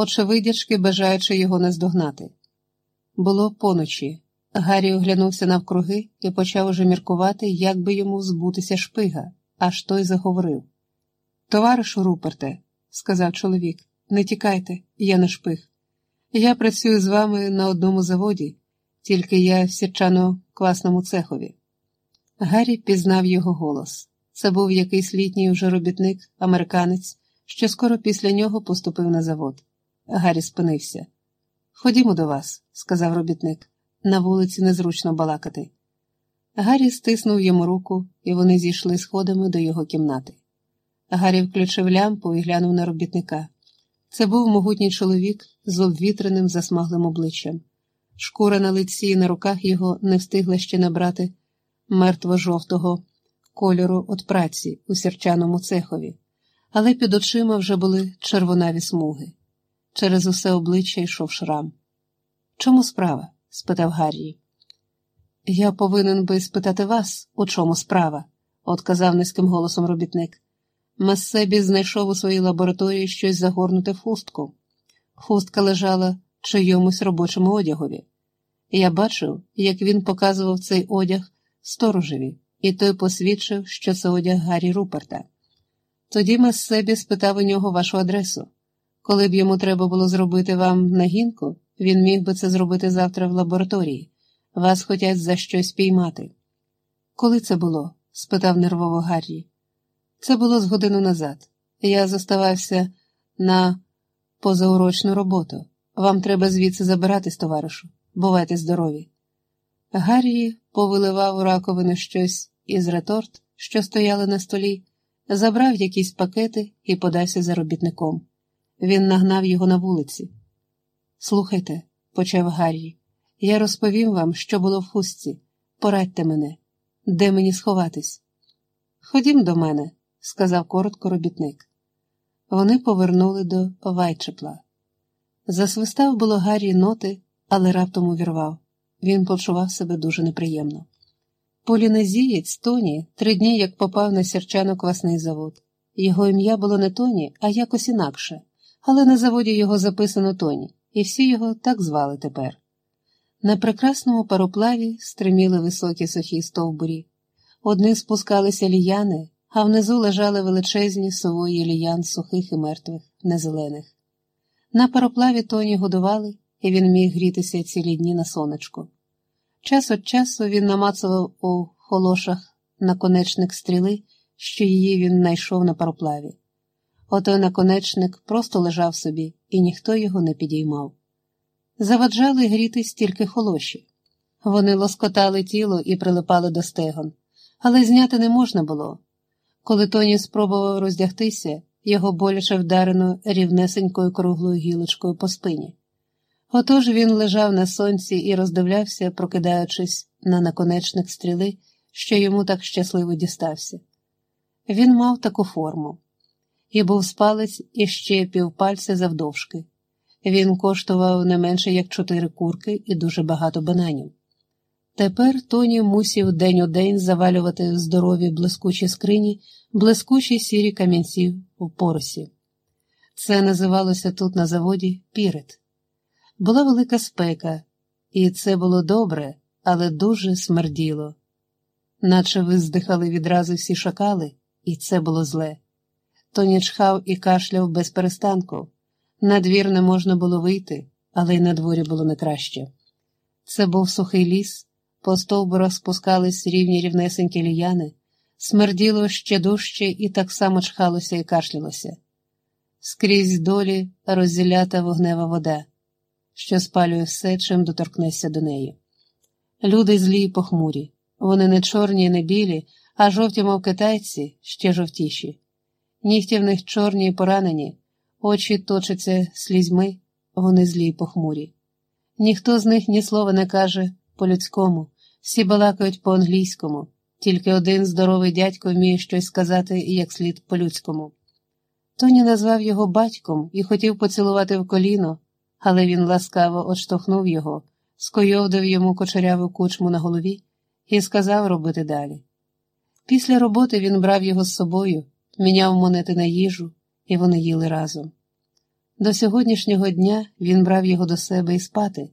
очевидячки бажаючи його наздогнати. Було поночі. Гаррі оглянувся навкруги і почав уже міркувати, як би йому збутися шпига, аж той заговорив. Товаришу Руперте, сказав чоловік, не тікайте, я не шпиг. Я працюю з вами на одному заводі, тільки я в сірчано класному цехові. Гаррі пізнав його голос. Це був якийсь літній уже робітник, американець, що скоро після нього поступив на завод. Гаррі спинився. Ходімо до вас, сказав робітник. На вулиці незручно балакати. Гаррі стиснув йому руку, і вони зійшли сходами до його кімнати. Гаррі включив лямпу і глянув на робітника. Це був могутній чоловік з обвітреним засмаглим обличчям. Шкура на лиці і на руках його не встигла ще набрати мертво-жовтого кольору від праці у сірчаному цехові, але під очима вже були червонаві смуги. Через усе обличчя йшов шрам. Чому справа? спитав Гаррі. Я повинен би спитати вас, у чому справа, отказав низьким голосом робітник. Массебі знайшов у своїй лабораторії щось загорнуте в хустку. Хустка лежала в чийомусь робочому одягові. Я бачив, як він показував цей одяг сторожеві, і той посвідчив, що це одяг Гаррі Руперта. Тоді Массебі спитав у нього вашу адресу. Коли б йому треба було зробити вам нагінку, він міг би це зробити завтра в лабораторії. Вас хотять за щось піймати. Коли це було? спитав нервово Гаррі. Це було з годину назад. Я зоставався на позаурочну роботу. Вам треба звідси забиратись, товаришу. Бувайте здорові. Гаррі повиливав у раковину щось із реторт, що стояли на столі, забрав якісь пакети і подався за робітником. Він нагнав його на вулиці. Слухайте, почав Гаррі, я розповім вам, що було в хустці. Порадьте мене, де мені сховатись. Ходім до мене, сказав коротко робітник. Вони повернули до Вайчепла. Засвистав було Гаррі ноти, але раптом увірвав. Він почував себе дуже неприємно. Полінезієць Тоні три дні як попав на сірчано-квасний завод. Його ім'я було не Тоні, а якось інакше, але на заводі його записано Тоні, і всі його так звали тепер. На прекрасному пароплаві стриміли високі сухі стовбурі. Одні спускалися ліяни, а внизу лежали величезні сової ліян сухих і мертвих, незелених. На пароплаві Тоні годували, і він міг грітися цілі дні на сонечку. Час від часу він намацував у холошах наконечник стріли, що її він знайшов на пароплаві. Отой наконечник просто лежав собі, і ніхто його не підіймав. Заваджали грітись тільки холоші. Вони лоскотали тіло і прилипали до стегон, але зняти не можна було. Коли Тоні спробував роздягтися, його боляче вдарено рівнесенькою круглою гілочкою по спині. Отож він лежав на сонці і роздивлявся, прокидаючись на наконечник стріли, що йому так щасливо дістався. Він мав таку форму і був спалець іще півпальця завдовжки. Він коштував не менше як чотири курки і дуже багато бананів. Тепер Тоні мусів день у день завалювати в здорові блискучі скрині, блискучі сірі камінці в поросі. Це називалося тут на заводі пірет. Була велика спека, і це було добре, але дуже смерділо. Наче виздихали відразу всі шакали, і це було зле. Тоні чхав і кашляв без перестанку. На двір не можна було вийти, але й на дворі було не краще. Це був сухий ліс, по стовбурах спускались рівні рівнесенькі ліяни, смерділо ще дужче і так само чхалося і кашлялося. Скрізь долі розділята вогнева вода, що спалює все, чим доторкнешся до неї. Люди злі й похмурі, вони не чорні, і не білі, а жовті, мов китайці, ще жовтіші. Нігті в них чорні й поранені, очі точаться слізьми, вони злі й похмурі. Ніхто з них ні слова не каже по-людському, всі балакають по-англійському, тільки один здоровий дядько вміє щось сказати як слід по-людському. Тоні назвав його батьком і хотів поцілувати в коліно, але він ласкаво отштовхнув його, скойовдив йому кочеряву кучму на голові і сказав робити далі. Після роботи він брав його з собою, міняв монети на їжу, і вони їли разом. До сьогоднішнього дня він брав його до себе і спати,